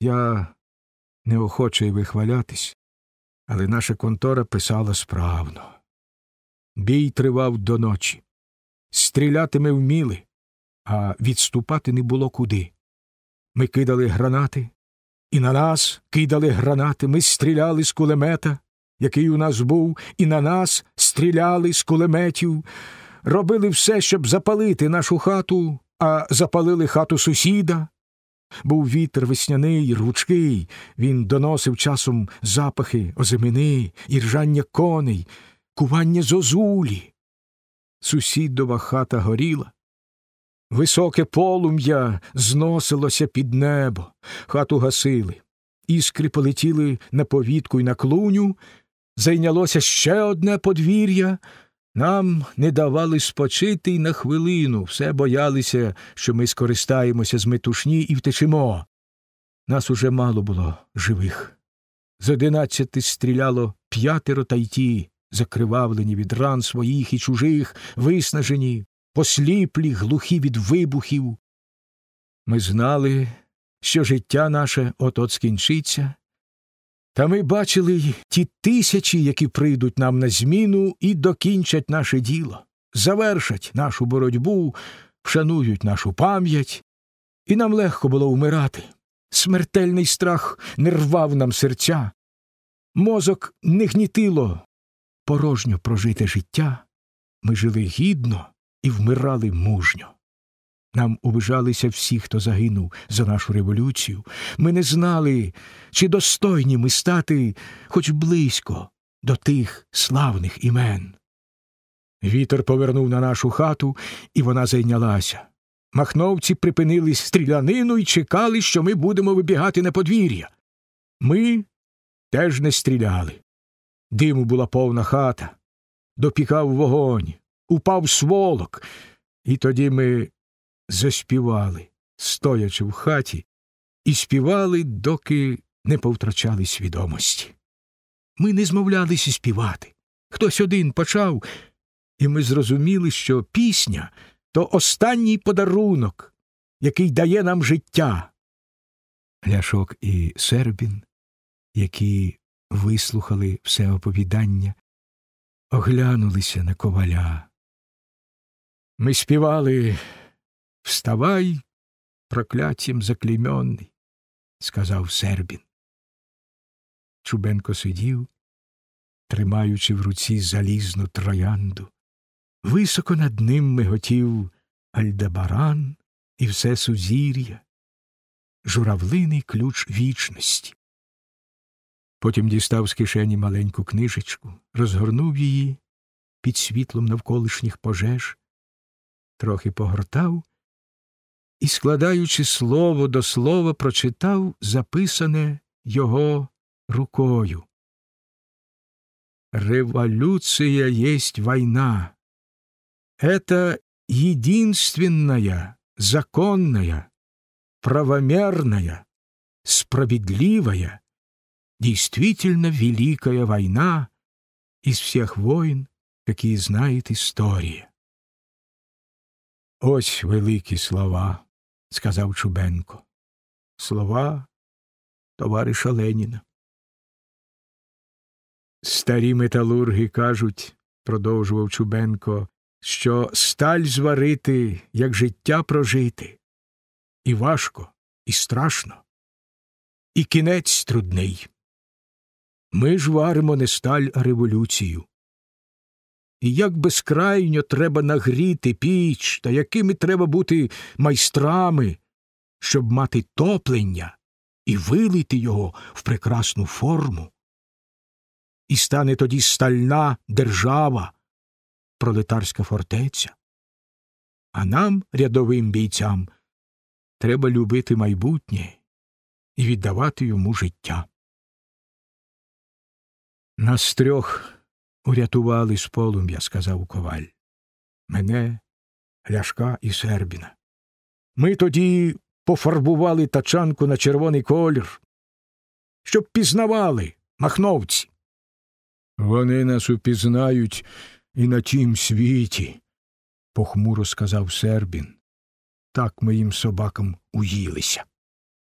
Я неохоче вихвалятись, але наша контора писала справно. Бій тривав до ночі. Стріляти ми вміли, а відступати не було куди. Ми кидали гранати, і на нас кидали гранати. Ми стріляли з кулемета, який у нас був, і на нас стріляли з кулеметів, робили все, щоб запалити нашу хату, а запалили хату сусіда. Був вітер весняний, рвучкий, він доносив часом запахи озимини, іржання коней, кування зозулі. Сусідова хата горіла. Високе полум'я зносилося під небо, хату гасили. Іскри полетіли на повітку й на клуню, зайнялося ще одне подвір'я. Нам не давали спочити й на хвилину, все боялися, що ми скористаємося з метушні і втечемо. Нас уже мало було живих. З одинадцяти стріляло п'ятеро та й ті, закривавлені від ран своїх і чужих, виснажені, посліплі, глухі від вибухів. Ми знали, що життя наше от-от скінчиться, та ми бачили ті тисячі, які прийдуть нам на зміну і докінчать наше діло, завершать нашу боротьбу, вшанують нашу пам'ять, і нам легко було вмирати. Смертельний страх не рвав нам серця, мозок не гнітило порожньо прожите життя. Ми жили гідно і вмирали мужньо. Нам убежалися всі, хто загинув за нашу революцію. Ми не знали, чи достойні ми стати хоч близько до тих славних імен. Вітер повернув на нашу хату, і вона зайнялася. Махновці припинили стрілянину і чекали, що ми будемо вибігати на подвір'я. Ми теж не стріляли. Диму була повна хата, допікав вогонь, упав сволок, і тоді ми заспівали, стоячи в хаті, і співали, доки не повтрачали свідомості. Ми не змовлялися співати. Хтось один почав, і ми зрозуміли, що пісня то останній подарунок, який дає нам життя. Ляшок і Сербін, які вислухали все оповідання, оглянулися на коваля. Ми співали Вставай, прокляттям заклеймьонний, сказав Сербін. Чубенко сидів, тримаючи в руці залізну троянду. Високо над ним миготів Альдебаран і все сузір'я, журавлиний ключ вічності. Потім дістав з кишені маленьку книжечку, розгорнув її під світлом навколишніх пожеж, трохи погортав і, складаючи слово до слова, прочитав записане його рукою. Революция есть война. Это единственная, законная, правомерная, справедливая, действительно великая война из всех войн, какие знает история. Ось великі слова, сказав Чубенко. Слова товариша Леніна. Старі металурги кажуть, продовжував Чубенко, що сталь зварити, як життя прожити, і важко, і страшно, і кінець трудний. Ми ж варимо не сталь, а революцію. І як безкрайньо треба нагріти піч, та якими треба бути майстрами, щоб мати топлення і вилити його в прекрасну форму. І стане тоді стальна держава, пролетарська фортеця. А нам, рядовим бійцям, треба любити майбутнє і віддавати йому життя. Нас трьох урятували з полум'я, сказав коваль. Мене, Ляшка і Сербіна. Ми тоді пофарбували тачанку на червоний колір, щоб пізнавали махновці. Вони нас упізнають і на тім світі, похмуро сказав Сербін. Так ми їм собакам уїлися.